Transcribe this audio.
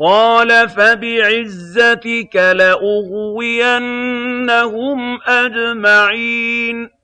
قَالَ فَبِعِزَّتِكَ لَأُغْوِيَنَّهُمْ أَجْمَعِينَ.